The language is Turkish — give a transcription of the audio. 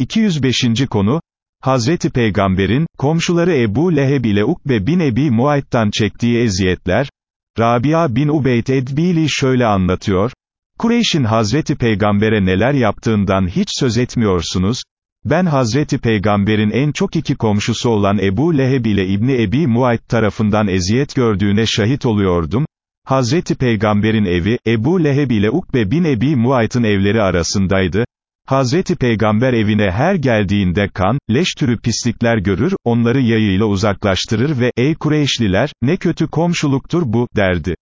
205. konu, Hazreti Peygamber'in, komşuları Ebu Leheb ile Ukbe bin Ebi Muayt'tan çektiği eziyetler, Rabia bin Ubeyd Edbili şöyle anlatıyor, Kureyş'in Hazreti Peygamber'e neler yaptığından hiç söz etmiyorsunuz, ben Hazreti Peygamber'in en çok iki komşusu olan Ebu Leheb ile İbni Ebi Muayt tarafından eziyet gördüğüne şahit oluyordum, Hazreti Peygamber'in evi, Ebu Leheb ile Ukbe bin Ebi Muayt'ın evleri arasındaydı, Hazreti Peygamber evine her geldiğinde kan, leş türü pislikler görür, onları yayıyla uzaklaştırır ve, ey Kureyşliler, ne kötü komşuluktur bu, derdi.